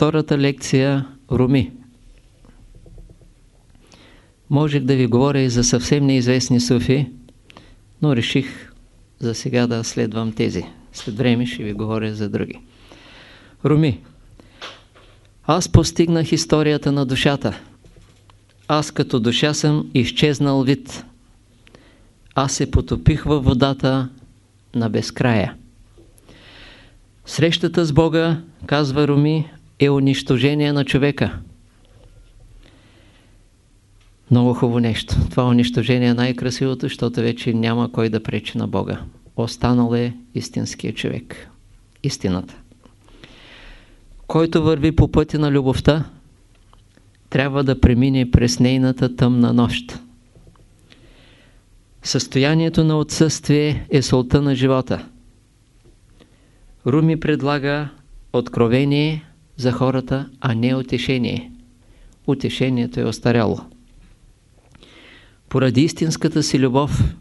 втората лекция Руми. Можех да ви говоря и за съвсем неизвестни суфи, но реших за сега да следвам тези. След време ще ви говоря за други. Руми. Аз постигнах историята на душата. Аз като душа съм изчезнал вид. Аз се потопих във водата на безкрая. Срещата с Бога, казва Руми, е унищожение на човека. Много хубаво нещо. Това унищожение е най-красивото, защото вече няма кой да пречи на Бога. Останал е истинският човек. Истината. Който върви по пътя на любовта, трябва да премине през нейната тъмна нощ. Състоянието на отсъствие е солта на живота. Руми предлага откровение за хората, а не утешение. Утешението е остаряло. Поради истинската си любов,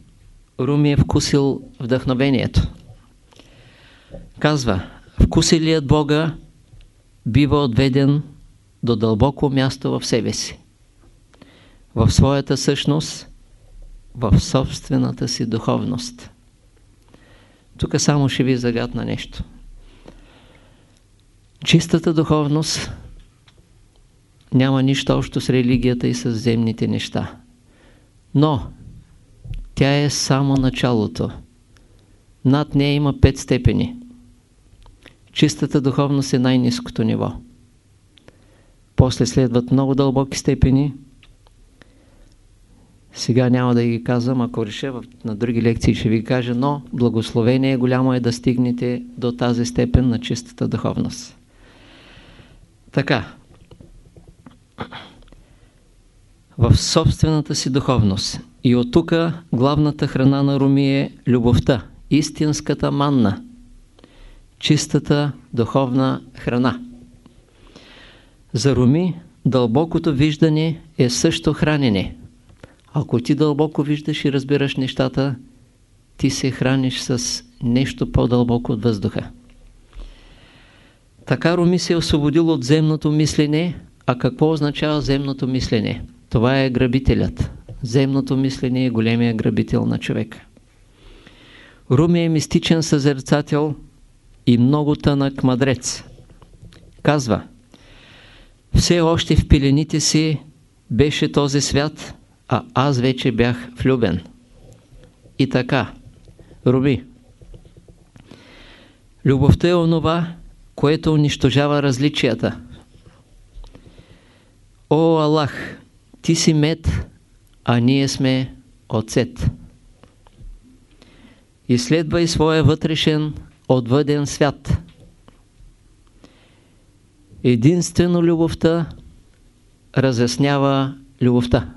Руми е вкусил вдъхновението. Казва, вкусилият Бога бива отведен до дълбоко място в себе си. В своята същност, в собствената си духовност. Тук само ще ви загадна нещо. Чистата духовност няма нищо общо с религията и с земните неща. Но тя е само началото. Над нея има пет степени. Чистата духовност е най-низкото ниво. После следват много дълбоки степени. Сега няма да ги казвам, ако реша на други лекции ще ви кажа, но благословение голямо е да стигнете до тази степен на чистата духовност. Така. В собствената си духовност. И от тук главната храна на Руми е любовта, истинската манна, чистата духовна храна. За Руми дълбокото виждане е също хранене. Ако ти дълбоко виждаш и разбираш нещата, ти се храниш с нещо по-дълбоко от въздуха. Така Руми се е освободил от земното мислене. А какво означава земното мислене? Това е грабителят. Земното мислене е големия грабител на човека. Руми е мистичен съзерцател и много тънък мъдрец. Казва, все още в пелените си беше този свят, а аз вече бях влюбен. И така, Руми, любовта е онова, което унищожава различията. О, Аллах, ти си мед, а ние сме оцет. Изследвай своя вътрешен, отвъден свят. Единствено любовта разяснява любовта.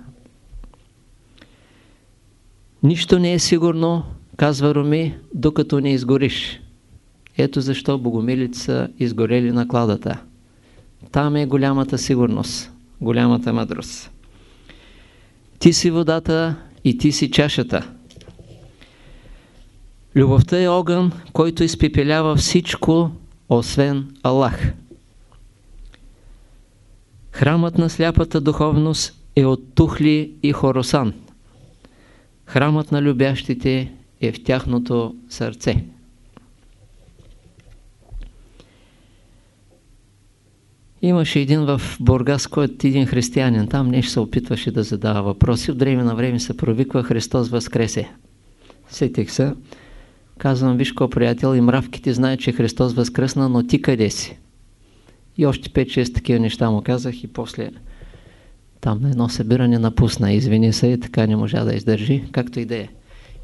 Нищо не е сигурно, казва Руми, докато не изгориш. Ето защо богомилите са изгорели на кладата. Там е голямата сигурност, голямата мъдрост. Ти си водата и ти си чашата. Любовта е огън, който изпепелява всичко, освен Аллах. Храмът на сляпата духовност е от Тухли и Хоросан. Храмът на любящите е в тяхното сърце. Имаше един в Бургас, който един християнин, там нещо се опитваше да задава въпроси. От време на време се провиква Христос възкресе. Сетих се. Казвам, виж ко приятел, и мравките знаят, че Христос възкръсна, но ти къде си? И още 5-6 такива неща му казах и после там на едно събиране напусна. Извини се и така не можа да издържи, както и да е.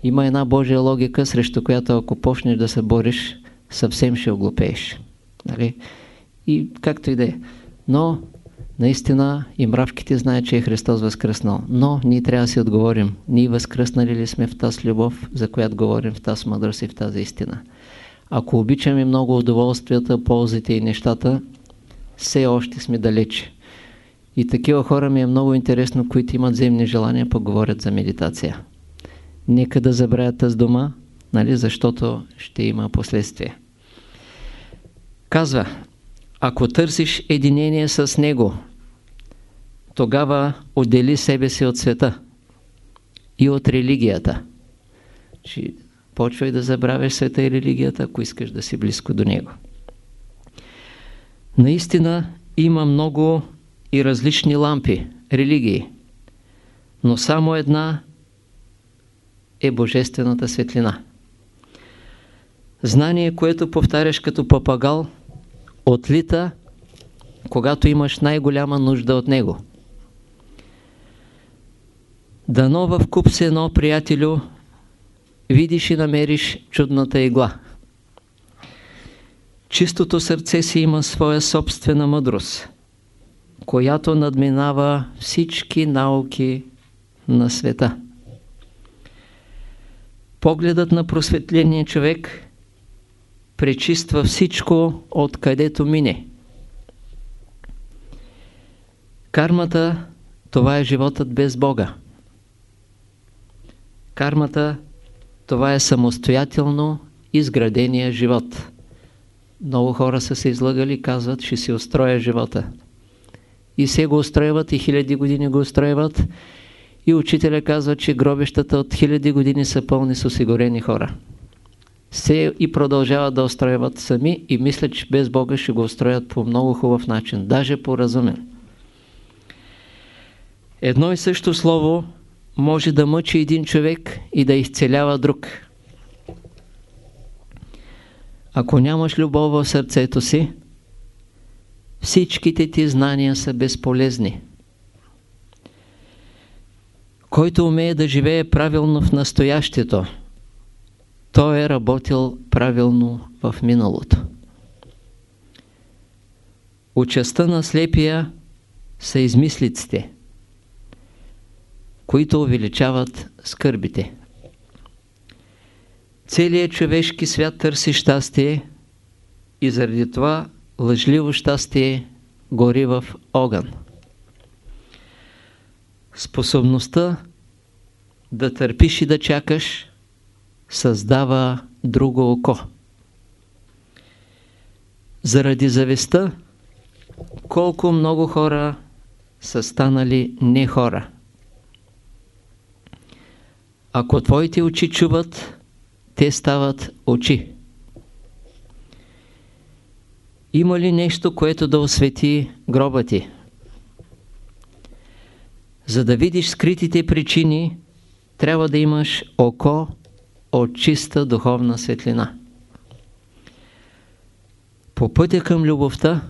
Има една Божия логика, срещу която ако почнеш да се бориш, съвсем ще оглупееш. Нали? И както и да е. Но наистина и мравките знаят, че е Христос възкръснал. Но ние трябва да си отговорим. Ние възкръснали ли сме в тази любов, за която говорим, в тази мъдрост и в тази истина. Ако обичаме много удоволствията, ползите и нещата, все още сме далече. И такива хора ми е много интересно, които имат земни желания, пък говорят за медитация. Нека да забравят тази дума, нали, защото ще има последствия. Казва, ако търсиш единение с Него, тогава отдели себе си от света и от религията. Че почвай да забравяш света и религията, ако искаш да си близко до Него. Наистина има много и различни лампи, религии, но само една е Божествената светлина. Знание, което повтаряш като папагал, отлита, когато имаш най-голяма нужда от него. Дано в куп се едно, приятелю, видиш и намериш чудната игла. Чистото сърце си има своя собствена мъдрост, която надминава всички науки на света. Погледът на просветления човек пречиства всичко, откъдето мине. Кармата, това е животът без Бога. Кармата, това е самостоятелно изградения живот. Много хора са се излагали, казват, ще си устроя живота. И се го устройват, и хиляди години го устройват. И учителя казва, че гробищата от хиляди години са пълни с осигурени хора. Се и продължават да устройват сами и мислят, че без Бога ще го устроят по много хубав начин, даже по разумен. Едно и също слово може да мъчи един човек и да изцелява друг. Ако нямаш любов в сърцето си, всичките ти знания са безполезни. Който умее да живее правилно в настоящето, той е работил правилно в миналото. Участта на слепия са измислиците, които увеличават скърбите. Целият човешки свят търси щастие и заради това лъжливо щастие гори в огън. Способността да търпиш и да чакаш създава друго око. Заради зависта, колко много хора са станали не хора. Ако твоите очи чуват, те стават очи. Има ли нещо, което да освети гроба ти? За да видиш скритите причини, трябва да имаш око от чиста духовна светлина. По пътя към любовта,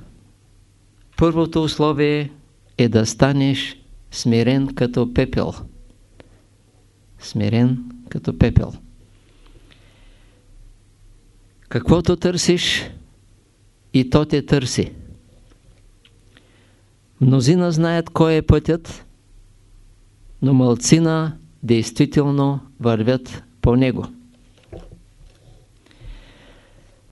първото условие е да станеш смирен като пепел. Смирен като пепел. Каквото търсиш, и то те търси. Мнозина знаят кой е пътят, но мълцина действително вървят по него.